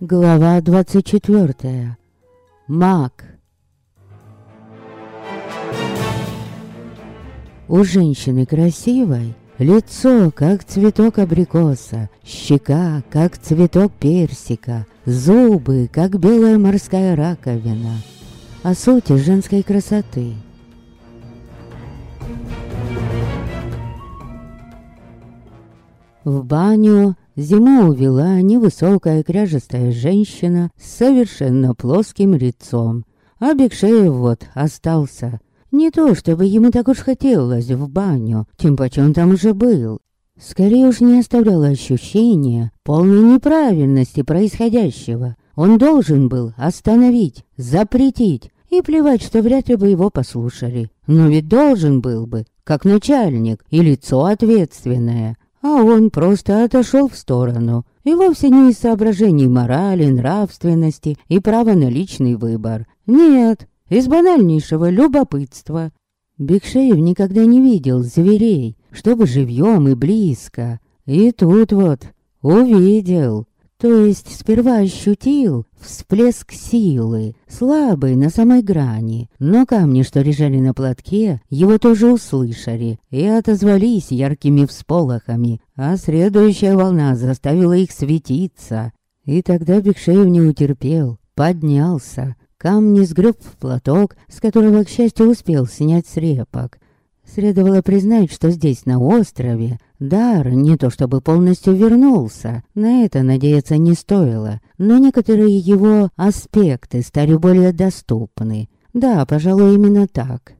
Глава 24. Маг. У женщины красивой лицо, как цветок абрикоса, щека, как цветок персика, зубы, как белая морская раковина. О сути женской красоты. В баню Зиму увела невысокая кряжестая женщина с совершенно плоским лицом. А Бекшеев вот остался. Не то, чтобы ему так уж хотелось в баню, тем паче он там уже был. Скорее уж не оставляло ощущения полной неправильности происходящего. Он должен был остановить, запретить, и плевать, что вряд ли бы его послушали. Но ведь должен был бы, как начальник и лицо ответственное. А он просто отошел в сторону. И вовсе не из соображений морали, нравственности и права на личный выбор. Нет, из банальнейшего любопытства. Бекшеев никогда не видел зверей, чтобы живьем и близко. И тут вот увидел. То есть сперва ощутил всплеск силы, слабый на самой грани, но камни, что лежали на платке, его тоже услышали и отозвались яркими всполохами, а следующая волна заставила их светиться. И тогда Бекшеев не утерпел, поднялся, камни сгреб в платок, с которого, к счастью, успел снять срепок. Следовало признать, что здесь, на острове, дар не то чтобы полностью вернулся, на это надеяться не стоило, но некоторые его аспекты стали более доступны. Да, пожалуй, именно так.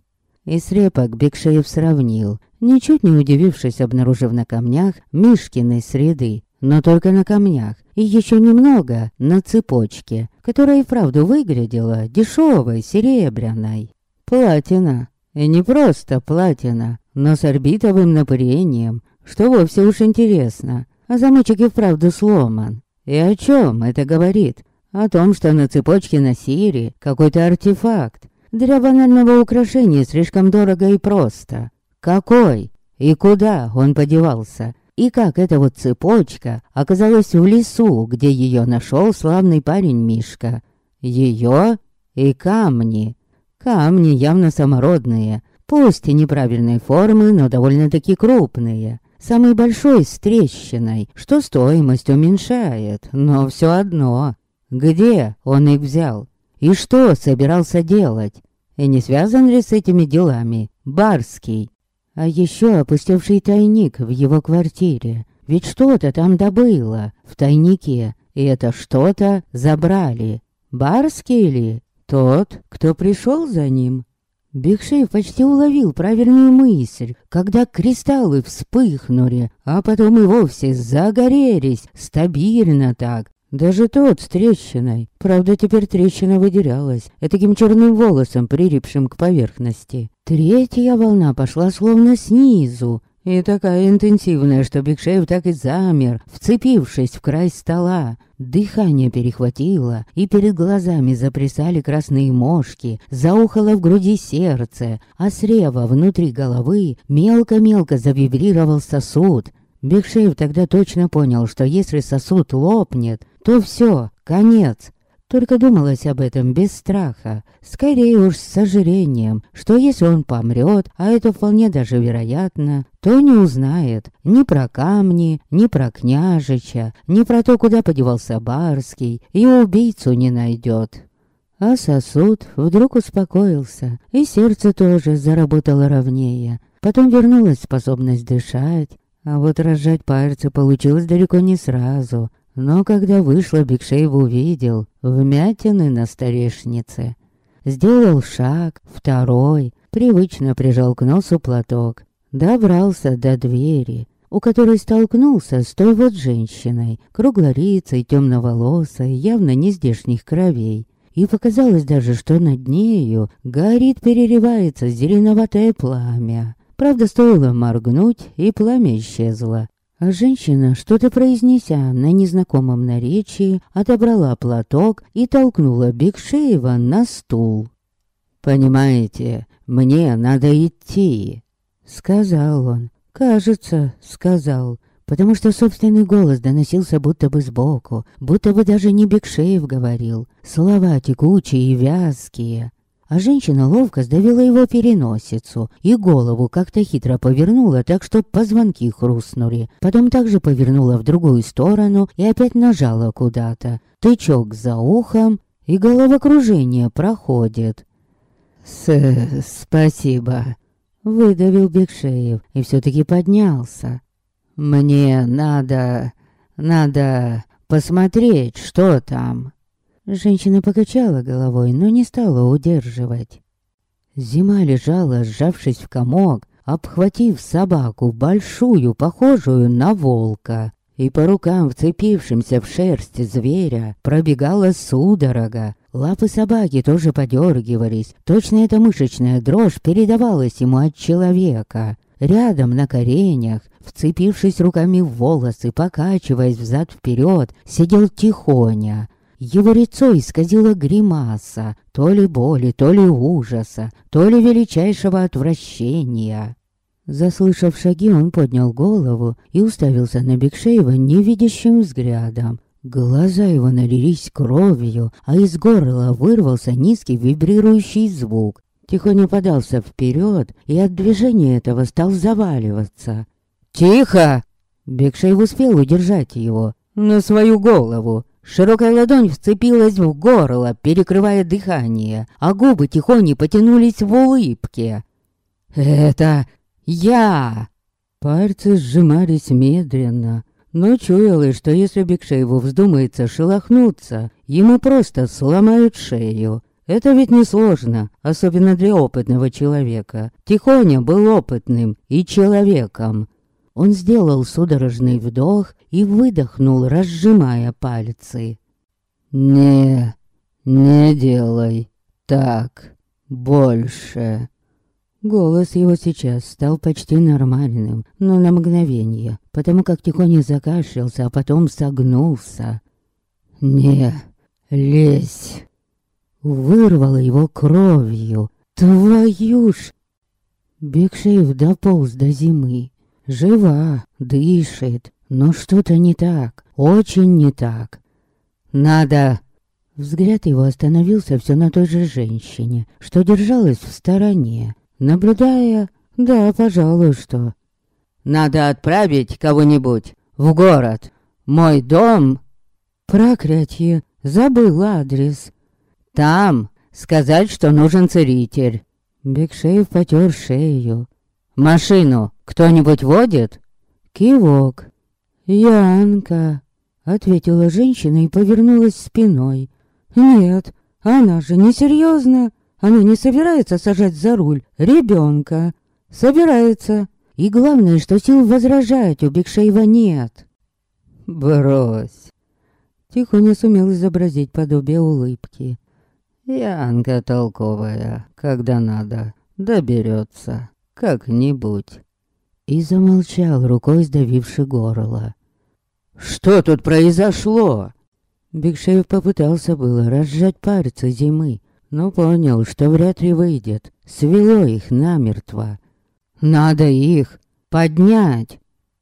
И срепок Бекшеев сравнил, ничуть не удивившись, обнаружив на камнях Мишкиной среды, но только на камнях, и еще немного на цепочке, которая и вправду выглядела дешевой, серебряной. Платина. И не просто платина, но с орбитовым напряжением, что вовсе уж интересно. А замочек и вправду сломан. И о чем это говорит? О том, что на цепочке на Сире какой-то артефакт. Для банального украшения слишком дорого и просто. Какой? И куда он подевался? И как эта вот цепочка оказалась в лесу, где ее нашел славный парень Мишка? Ее и камни. Камни явно самородные, пусть и неправильной формы, но довольно-таки крупные. Самый большой с трещиной, что стоимость уменьшает, но все одно. Где он их взял? И что собирался делать? И не связан ли с этими делами Барский? А еще опустевший тайник в его квартире. Ведь что-то там добыло в тайнике, и это что-то забрали. Барский ли? Тот, кто пришел за ним. Бекшеев почти уловил правильную мысль, когда кристаллы вспыхнули, а потом и вовсе загорелись, стабильно так. Даже тот с трещиной. Правда, теперь трещина выделялась, таким черным волосом, прилипшим к поверхности. Третья волна пошла словно снизу, и такая интенсивная, что Бекшеев так и замер, вцепившись в край стола. Дыхание перехватило, и перед глазами заплясали красные мошки, заухало в груди сердце, а срева внутри головы мелко-мелко завибрировал сосуд. Бекшеев тогда точно понял, что если сосуд лопнет, то все, конец. Только думалось об этом без страха, скорее уж с сожалением, что если он помрет, а это вполне даже вероятно, то не узнает ни про камни, ни про княжича, ни про то, куда подевался Барский, и убийцу не найдет. А сосуд вдруг успокоился, и сердце тоже заработало ровнее. Потом вернулась способность дышать, а вот разжать пальцы получилось далеко не сразу. Но когда вышла, Бекшеев увидел вмятины на столешнице. Сделал шаг, второй, привычно прижал к носу платок. Добрался до двери, у которой столкнулся с той вот женщиной, круглорицей, темноволосой, явно не здешних кровей. И показалось даже, что над нею горит, переливается зеленоватое пламя. Правда, стоило моргнуть, и пламя исчезло. А женщина, что-то произнеся на незнакомом наречии, отобрала платок и толкнула Бекшеева на стул. «Понимаете, мне надо идти», — сказал он. Кажется, сказал. потому что собственный голос доносился будто бы сбоку, будто бы даже не Бекшеев говорил. Слова текучие и вязкие. А женщина ловко сдавила его переносицу и голову как-то хитро повернула, так что позвонки хрустнули. Потом также повернула в другую сторону и опять нажала куда-то. Тычок за ухом, и головокружение проходит. «С... спасибо», — выдавил Бекшеев и все-таки поднялся. «Мне надо... надо посмотреть, что там». Женщина покачала головой, но не стала удерживать. Зима лежала, сжавшись в комок, обхватив собаку, большую, похожую на волка. И по рукам, вцепившимся в шерсть зверя, пробегала судорога. Лапы собаки тоже подергивались. Точно эта мышечная дрожь передавалась ему от человека. Рядом на коренях, вцепившись руками в волосы, покачиваясь взад-вперед, сидел Тихоня. Его лицо исказило гримаса, то ли боли, то ли ужаса, то ли величайшего отвращения. Заслышав шаги, он поднял голову и уставился на Бекшеева невидящим взглядом. Глаза его налились кровью, а из горла вырвался низкий вибрирующий звук. Тихоня подался вперед и от движения этого стал заваливаться. «Тихо!» Бекшеев успел удержать его на свою голову. Широкая ладонь вцепилась в горло, перекрывая дыхание, а губы тихоней потянулись в улыбке. «Это я!» Пальцы сжимались медленно, но чуялось, что если Бекшееву вздумается шелохнуться, ему просто сломают шею. Это ведь несложно, особенно для опытного человека. Тихоня был опытным и человеком. Он сделал судорожный вдох и выдохнул, разжимая пальцы. «Не, не делай так больше». Голос его сейчас стал почти нормальным, но на мгновение, потому как тихоня закашлялся, а потом согнулся. «Не лезь!» Вырвало его кровью. «Твою ж!» Бекшеев дополз до зимы. Жива, дышит, но что-то не так, очень не так. Надо... Взгляд его остановился все на той же женщине, что держалась в стороне, наблюдая... Да, пожалуй, что... Надо отправить кого-нибудь в город. Мой дом... Проклятье, забыл адрес. Там сказать, что нужен целитель. Бекшеев потер шею. Машину кто-нибудь водит? Кивок. Янка, ответила женщина и повернулась спиной. Нет, она же не серьезно. Она не собирается сажать за руль ребенка. Собирается. И главное, что сил возражать у Бекшеева нет. Брось. Тихо не сумел изобразить подобие улыбки. Янка толковая, когда надо, доберется как-нибудь и замолчал, рукой сдавивши горло. «Что тут произошло?» Бигшеев попытался было разжать пальцы зимы, но понял, что вряд ли выйдет. Свело их намертво. «Надо их поднять!»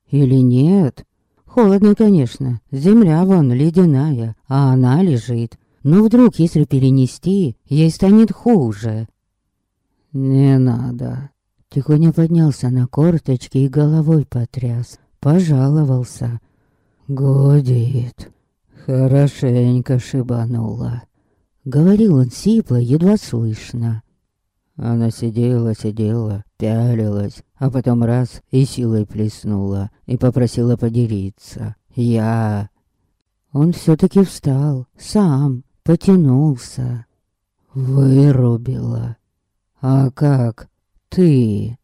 «Или нет?» «Холодно, конечно. Земля вон ледяная, а она лежит. Но вдруг, если перенести, ей станет хуже». «Не надо», Тихоня поднялся на корточки и головой потряс. Пожаловался. «Годит. Хорошенько шибанула». Говорил он сипло, едва слышно. Она сидела, сидела, пялилась, а потом раз и силой плеснула и попросила поделиться. Я... Он все-таки встал, сам, потянулся. Вырубила. А как? Ты!»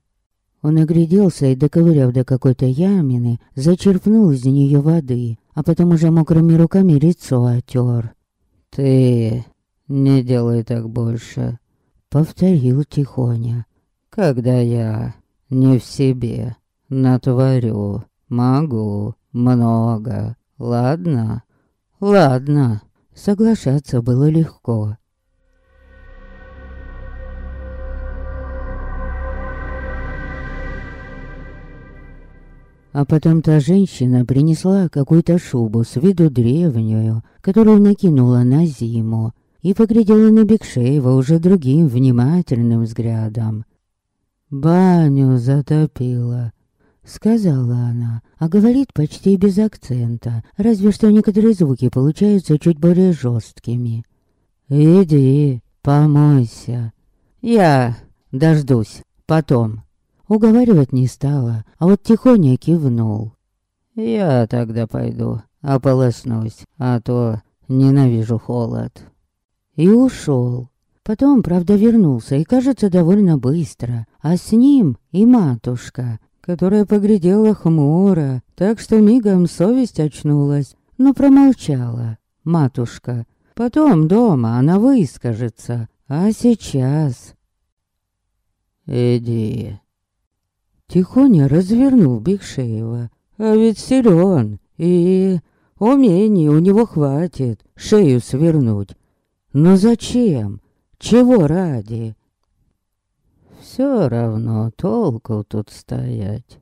Он огляделся и, доковыряв до какой-то ямины, зачерпнул из нее воды, а потом уже мокрыми руками лицо отер. «Ты не делай так больше», — повторил тихоня. «Когда я не в себе, натворю, могу, много, ладно?» «Ладно», соглашаться было легко. А потом та женщина принесла какую-то шубу с виду древнюю, которую накинула на зиму, и поглядела на Бекшеева уже другим внимательным взглядом. «Баню затопила», — сказала она, а говорит почти без акцента, разве что некоторые звуки получаются чуть более жесткими. «Иди, помойся. Я дождусь, потом». Уговаривать не стала, а вот тихоня кивнул. «Я тогда пойду, ополоснусь, а то ненавижу холод». И ушел. Потом, правда, вернулся, и, кажется, довольно быстро. А с ним и матушка, которая поглядела хмуро, так что мигом совесть очнулась, но промолчала. Матушка. Потом дома она выскажется, а сейчас... «Иди», Тихоня развернул Бекшеева. А ведь силен, и умений у него хватит шею свернуть. Но зачем? Чего ради? Все равно толку тут стоять.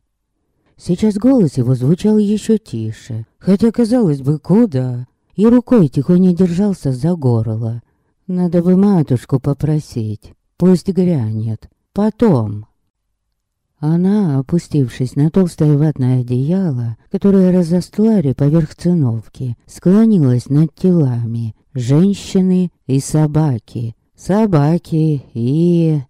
Сейчас голос его звучал еще тише, хотя, казалось бы, куда. И рукой тихоня держался за горло. Надо бы матушку попросить, пусть грянет. Потом. Она, опустившись на толстое ватное одеяло, которое разостлали поверх циновки, склонилась над телами женщины и собаки. Собаки и...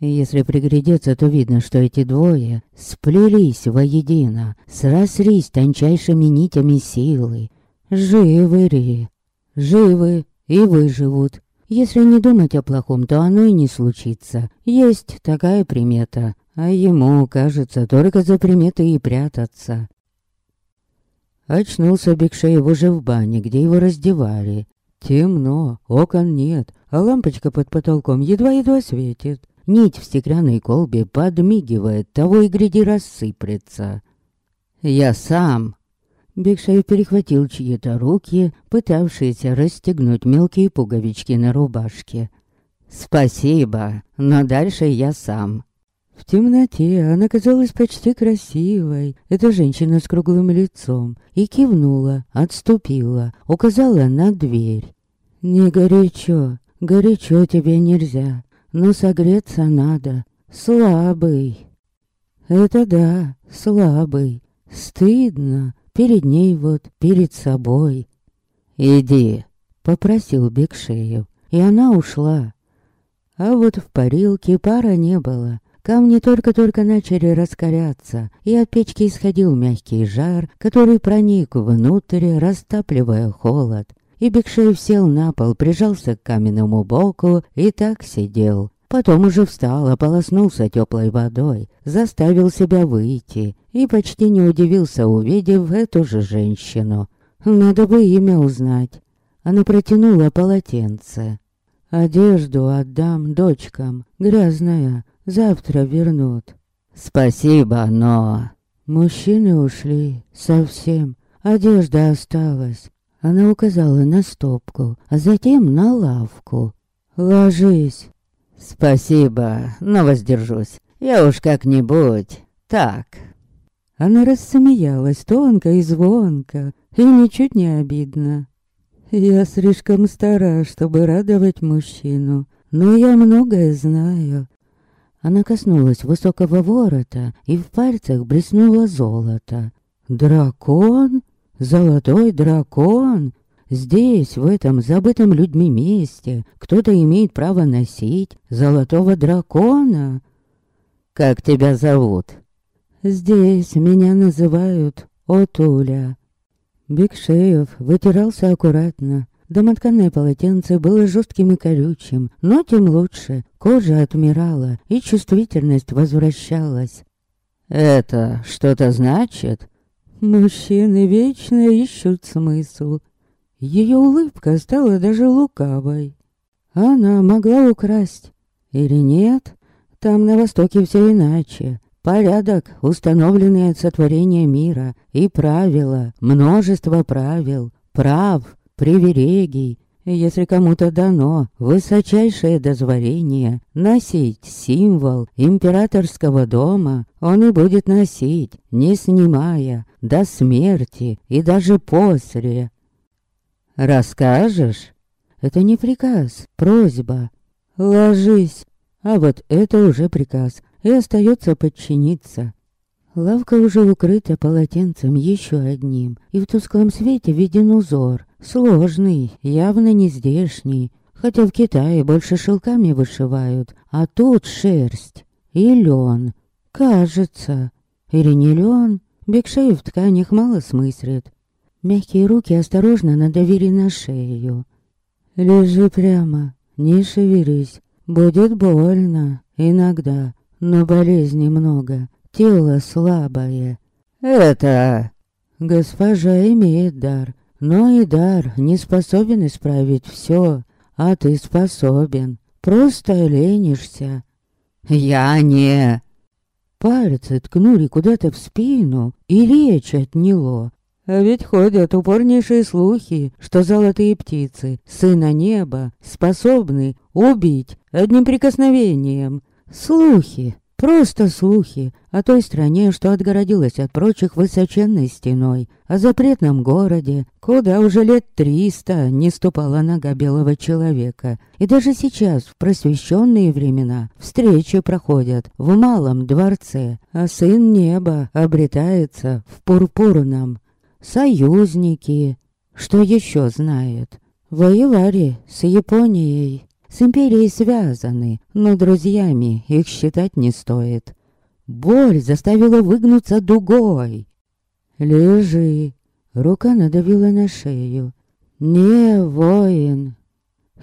Если приглядеться, то видно, что эти двое сплелись воедино, срослись тончайшими нитями силы. Живы ли? Живы и выживут. Если не думать о плохом, то оно и не случится. Есть такая примета а ему, кажется, только за приметы и прятаться. Очнулся Бекшеев уже в бане, где его раздевали. Темно, окон нет, а лампочка под потолком едва-едва светит. Нить в стеклянной колбе подмигивает, того и гряди рассыплется. «Я сам!» Бекшеев перехватил чьи-то руки, пытавшиеся расстегнуть мелкие пуговички на рубашке. «Спасибо, но дальше я сам». В темноте она казалась почти красивой, эта женщина с круглым лицом, и кивнула, отступила, указала на дверь. «Не горячо, горячо тебе нельзя, но согреться надо, слабый». «Это да, слабый, стыдно, перед ней вот, перед собой». «Иди», — попросил Бекшеев, и она ушла. А вот в парилке пара не было, Камни только-только начали раскаляться, и от печки исходил мягкий жар, который проник внутрь, растапливая холод. И Бекшеев сел на пол, прижался к каменному боку и так сидел. Потом уже встал, ополоснулся теплой водой, заставил себя выйти и почти не удивился, увидев эту же женщину. Надо бы имя узнать. Она протянула полотенце. «Одежду отдам дочкам, грязная, Завтра вернут. Спасибо, но... Мужчины ушли. Совсем. Одежда осталась. Она указала на стопку, а затем на лавку. Ложись. Спасибо, но воздержусь. Я уж как-нибудь. Так. Она рассмеялась тонко и звонко, и ничуть не обидно. Я слишком стара, чтобы радовать мужчину, но я многое знаю. Она коснулась высокого ворота, и в пальцах блеснуло золото. «Дракон? Золотой дракон?» Здесь, в этом забытом людьми месте, кто-то имеет право носить золотого дракона. Как тебя зовут? Здесь меня называют Отуля. Бекшеев вытирался аккуратно, Домотканное полотенце было жестким и колючим, но тем лучше. Кожа отмирала, и чувствительность возвращалась. «Это что-то значит?» Мужчины вечно ищут смысл. Ее улыбка стала даже лукавой. Она могла украсть. Или нет? Там на Востоке все иначе. Порядок, установленный от сотворения мира, и правила, множество правил, прав, привилегий. Если кому-то дано высочайшее дозволение носить символ императорского дома, он и будет носить, не снимая, до смерти и даже после. Расскажешь? Это не приказ, просьба. Ложись. А вот это уже приказ, и остается подчиниться. Лавка уже укрыта полотенцем еще одним, и в тусклом свете виден узор. Сложный, явно не здешний. Хотя в Китае больше шелками вышивают, а тут шерсть и лен. Кажется. Или не лен? Бекшей в тканях мало смыслит. Мягкие руки осторожно надавили на шею. Лежи прямо, не шевелись. Будет больно иногда, но болезни много. Тело слабое. Это... Госпожа имеет дар, но и дар не способен исправить все, а ты способен. Просто ленишься. Я не... Пальцы ткнули куда-то в спину, и речь отняло. А ведь ходят упорнейшие слухи, что золотые птицы, сына неба, способны убить одним прикосновением. Слухи, Просто слухи о той стране, что отгородилась от прочих высоченной стеной, о запретном городе, куда уже лет триста не ступала нога белого человека. И даже сейчас, в просвещенные времена, встречи проходят в малом дворце, а сын неба обретается в пурпурном. Союзники, что еще знает, воевали с Японией с империей связаны, но друзьями их считать не стоит. Боль заставила выгнуться дугой. «Лежи!» Рука надавила на шею. «Не воин!»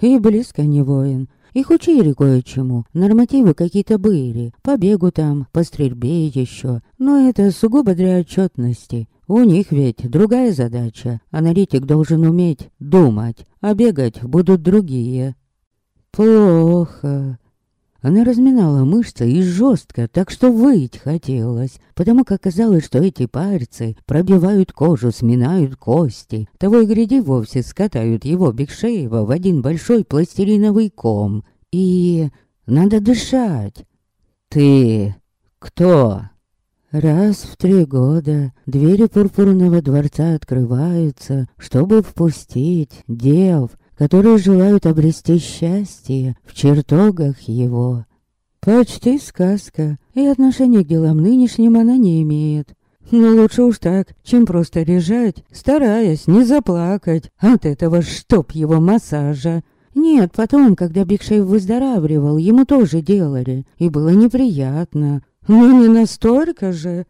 И близко не воин. Их учили кое-чему. Нормативы какие-то были. По бегу там, по стрельбе еще. Но это сугубо для отчетности. У них ведь другая задача. Аналитик должен уметь думать, а бегать будут другие. Плохо. Она разминала мышцы и жестко, так что выть хотелось, потому как казалось, что эти пальцы пробивают кожу, сминают кости, того и гряди вовсе скатают его Бекшеева в один большой пластилиновый ком. И надо дышать. «Ты кто?» Раз в три года двери пурпурного дворца открываются, чтобы впустить дев, которые желают обрести счастье в чертогах его. Почти сказка, и отношения к делам нынешним она не имеет. Но лучше уж так, чем просто лежать, стараясь не заплакать от этого чтоб его массажа. Нет, потом, когда Бигшейв выздоравливал, ему тоже делали, и было неприятно. Но не настолько же.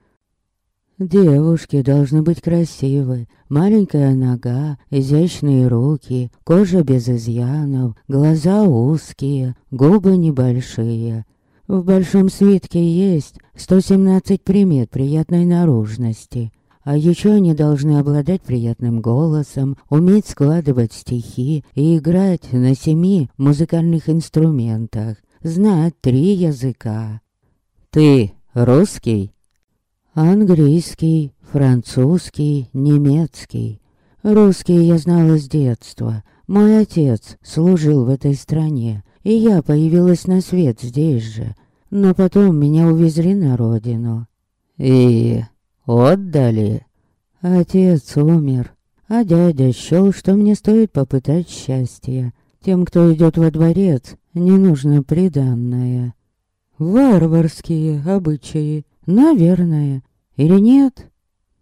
Девушки должны быть красивы. Маленькая нога, изящные руки, кожа без изъянов, глаза узкие, губы небольшие. В большом свитке есть 117 примет приятной наружности. А еще они должны обладать приятным голосом, уметь складывать стихи и играть на семи музыкальных инструментах, знать три языка. «Ты русский?» Английский, французский, немецкий. Русский я знала с детства. Мой отец служил в этой стране, и я появилась на свет здесь же. Но потом меня увезли на родину. И отдали. Отец умер, а дядя счел, что мне стоит попытать счастье. Тем, кто идет во дворец, не нужно приданное. Варварские обычаи, наверное. Или нет?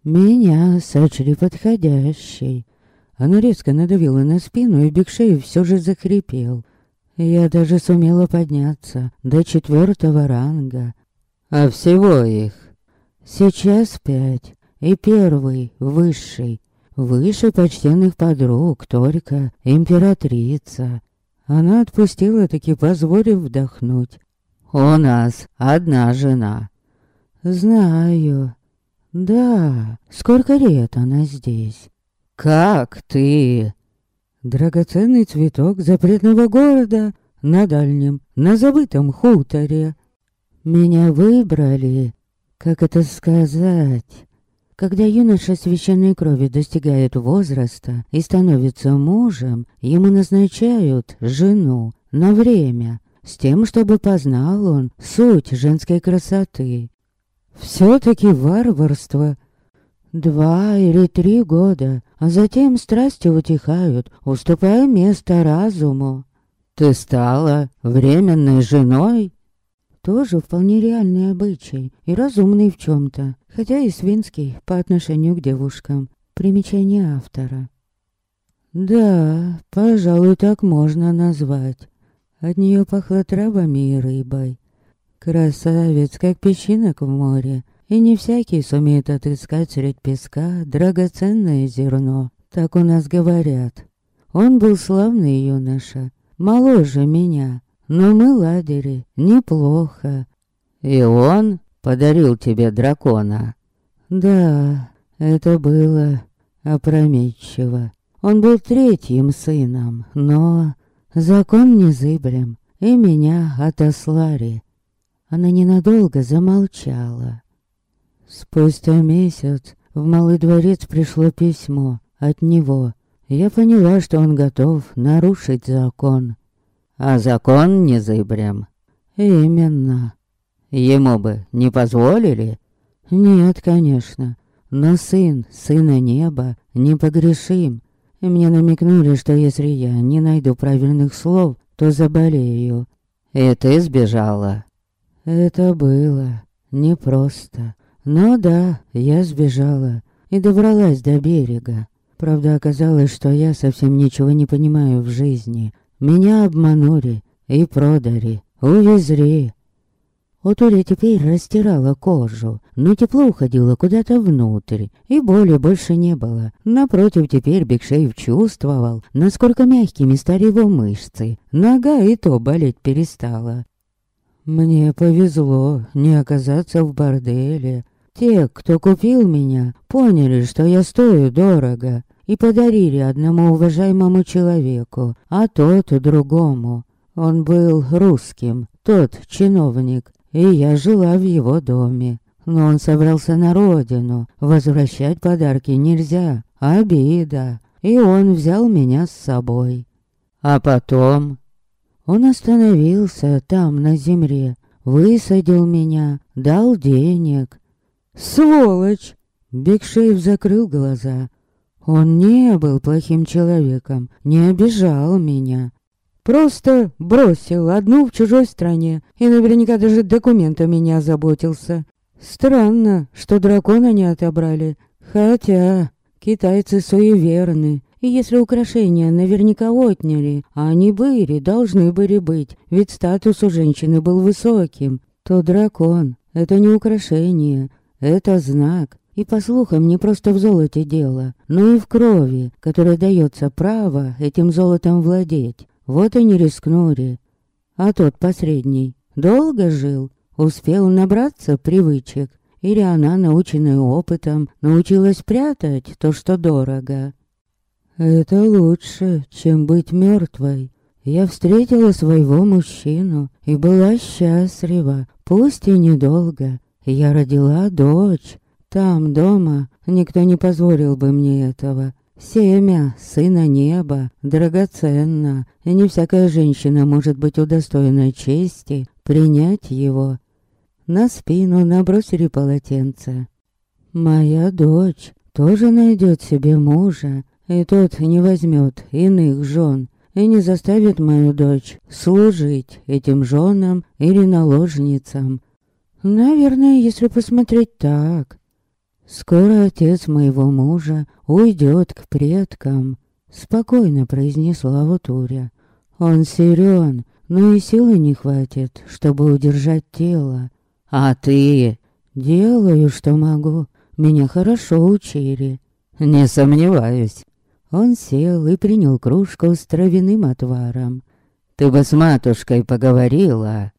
Меня сочли подходящей. Она резко надавила на спину, и Бигшей все же захрипел. Я даже сумела подняться до четвертого ранга. А всего их? Сейчас пять. И первый, высший. Выше почтенных подруг, только императрица. Она отпустила, таки позволив вдохнуть. «У нас одна жена». «Знаю. Да, сколько лет она здесь? Как ты? Драгоценный цветок запретного города на дальнем, на забытом хуторе. Меня выбрали, как это сказать? Когда юноша священной крови достигает возраста и становится мужем, ему назначают жену на время, с тем, чтобы познал он суть женской красоты. Все-таки варварство. Два или три года, а затем страсти утихают, уступая место разуму. Ты стала временной женой? Тоже вполне реальный обычай и разумный в чем-то, хотя и свинский по отношению к девушкам. Примечание автора. Да, пожалуй, так можно назвать. От нее пахло травами и рыбой. Красавец, как песчинок в море, и не всякий сумеет отыскать средь песка драгоценное зерно, так у нас говорят. Он был славный юноша, моложе меня, но мы ладили неплохо. И он подарил тебе дракона? Да, это было опрометчиво. Он был третьим сыном, но закон незыблем, и меня отослали. Она ненадолго замолчала. Спустя месяц в Малый дворец пришло письмо от него. Я поняла, что он готов нарушить закон. А закон не зыбрям. Именно. Ему бы не позволили? Нет, конечно. Но сын, сына неба, непогрешим. И мне намекнули, что если я не найду правильных слов, то заболею. И ты сбежала? Это было непросто. Но да, я сбежала и добралась до берега. Правда, оказалось, что я совсем ничего не понимаю в жизни. Меня обманули и продали, увезли. Отуля теперь растирала кожу, но тепло уходило куда-то внутрь, и боли больше не было. Напротив, теперь Бекшеев чувствовал, насколько мягкими стали его мышцы. Нога и то болеть перестала. Мне повезло не оказаться в борделе. Те, кто купил меня, поняли, что я стою дорого, и подарили одному уважаемому человеку, а тот другому. Он был русским, тот чиновник, и я жила в его доме. Но он собрался на родину, возвращать подарки нельзя, обида. И он взял меня с собой. А потом... Он остановился там, на земле, высадил меня, дал денег. «Сволочь!» Бекшеев закрыл глаза, он не был плохим человеком, не обижал меня. Просто бросил одну в чужой стране и наверняка даже документами не озаботился. Странно, что дракона не отобрали. Хотя китайцы суеверны. И если украшения наверняка отняли, а они были, должны были быть, ведь статус у женщины был высоким, то дракон — это не украшение, это знак. И по слухам не просто в золоте дело, но и в крови, которая дается право этим золотом владеть. Вот и не рискнули. А тот посредний долго жил, успел набраться привычек. Или она, наученная опытом, научилась прятать то, что дорого. Это лучше, чем быть мертвой. Я встретила своего мужчину и была счастлива, пусть и недолго. Я родила дочь, там, дома, никто не позволил бы мне этого. Семя, сына неба, драгоценно, и не всякая женщина может быть удостоена чести принять его. На спину набросили полотенце. Моя дочь тоже найдет себе мужа, и тот не возьмет иных жен, и не заставит мою дочь служить этим женам или наложницам. Наверное, если посмотреть так, «Скоро отец моего мужа уйдет к предкам», — спокойно произнесла Вутуря. «Он силен, но и силы не хватит, чтобы удержать тело. А ты...» «Делаю, что могу. Меня хорошо учили». «Не сомневаюсь». Он сел и принял кружку с травяным отваром. «Ты бы с матушкой поговорила».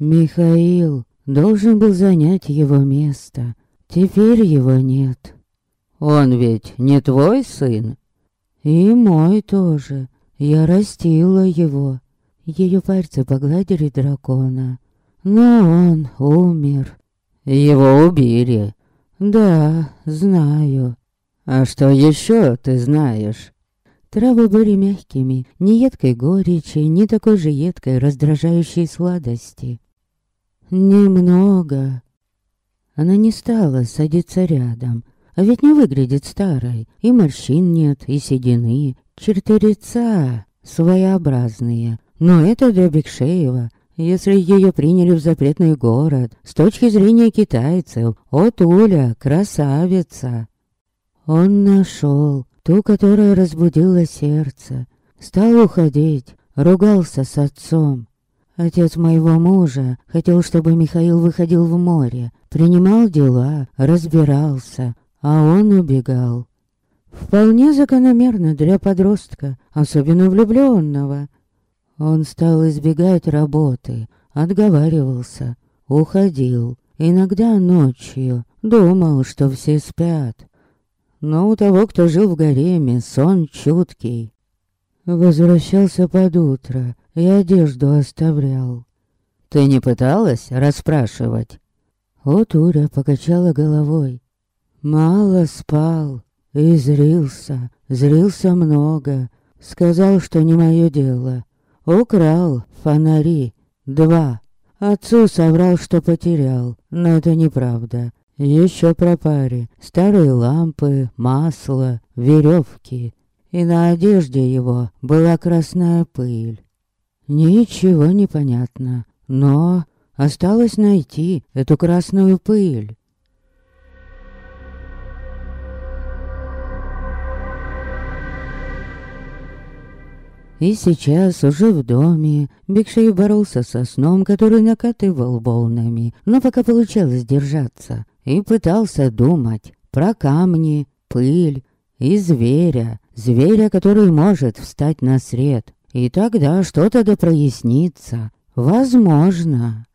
Михаил должен был занять его место. Теперь его нет. Он ведь не твой сын? И мой тоже. Я растила его. Ее пальцы погладили дракона. Но он умер. Его убили. Да, знаю. А что еще ты знаешь? Травы были мягкими, ни едкой горечи, ни такой же едкой раздражающей сладости. Немного. Она не стала садиться рядом, а ведь не выглядит старой, и морщин нет, и седины, черты лица своеобразные. Но это для Бекшеева. Если ее приняли в запретный город, с точки зрения китайцев, от Уля красавица. Он нашел ту, которая разбудила сердце. Стал уходить, ругался с отцом. Отец моего мужа хотел, чтобы Михаил выходил в море, принимал дела, разбирался, а он убегал. Вполне закономерно для подростка, особенно влюбленного. Он стал избегать работы, отговаривался, уходил, иногда ночью, думал, что все спят. Но у того, кто жил в гареме, сон чуткий. Возвращался под утро и одежду оставлял. «Ты не пыталась расспрашивать?» Вот Уря покачала головой. Мало спал и зрился, зрился много. Сказал, что не мое дело. Украл фонари. Два. Отцу соврал, что потерял, но это неправда. Еще про паре. Старые лампы, масло, веревки. И на одежде его была красная пыль. Ничего не понятно, но осталось найти эту красную пыль. И сейчас, уже в доме, Бекшей боролся со сном, который накатывал волнами, но пока получалось держаться, и пытался думать про камни, пыль и зверя, зверя, который может встать на свет. И тогда что-то да прояснится. Возможно.